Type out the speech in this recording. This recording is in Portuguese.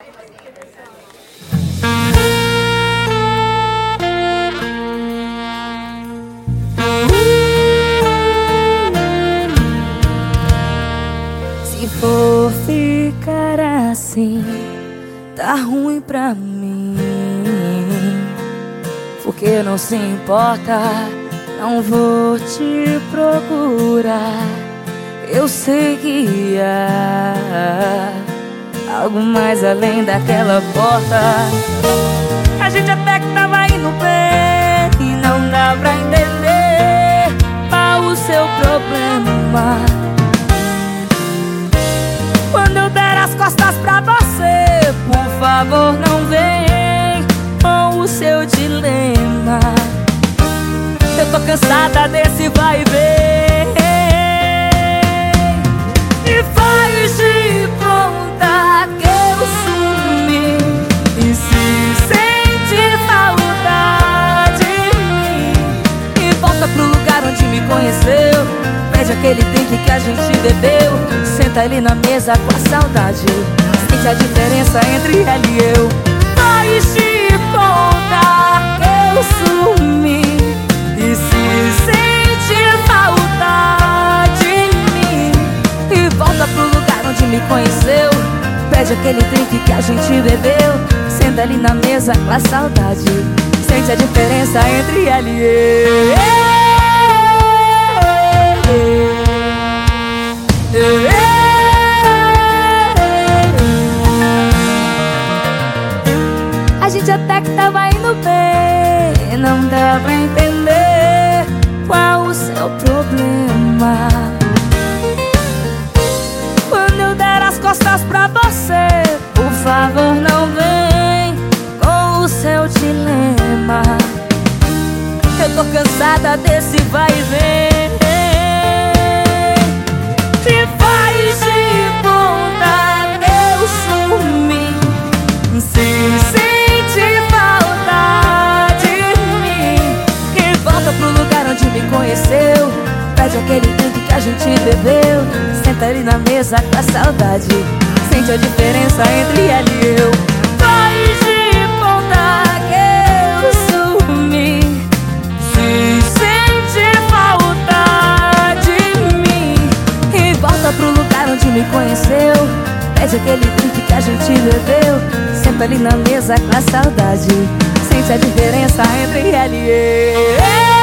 Se for ficar assim, tá ruim pra mim. Porque não se importa, não vou te procurar. Eu sei que há algo mais além daquela porta. A gente até que tava indo bem e não dá pra entender qual o seu problema. Quando eu der as costas pra você, por favor não vem com o seu dilema. Eu tô cansada desse vai e. conheceu. Pede aquele drink que a gente bebeu. Senta ali na mesa com a saudade. Sente a diferença entre ela e eu. Faz de conta que eu sumi e se sente falta de mim. E volta pro lugar onde me conheceu. Pede aquele drink que a gente bebeu. Senta ali na mesa com a saudade. Sente a diferença entre ela e eu. Pra entender Qual o seu problema. Quando eu der as costas pra você Por favor não vem Com o seu dilema. Eu tô cansada desse vai e vem Pede aquele drink que a gente bebeu. Senta ali na mesa com a saudade. Sente a diferença entre ela e eu. Faz de conta que eu sumi. Se sente falta de mim. E volta pro lugar onde me conheceu. Pede aquele drink que a gente bebeu. Senta ali na mesa com a saudade. Sente a diferença entre ela e eu.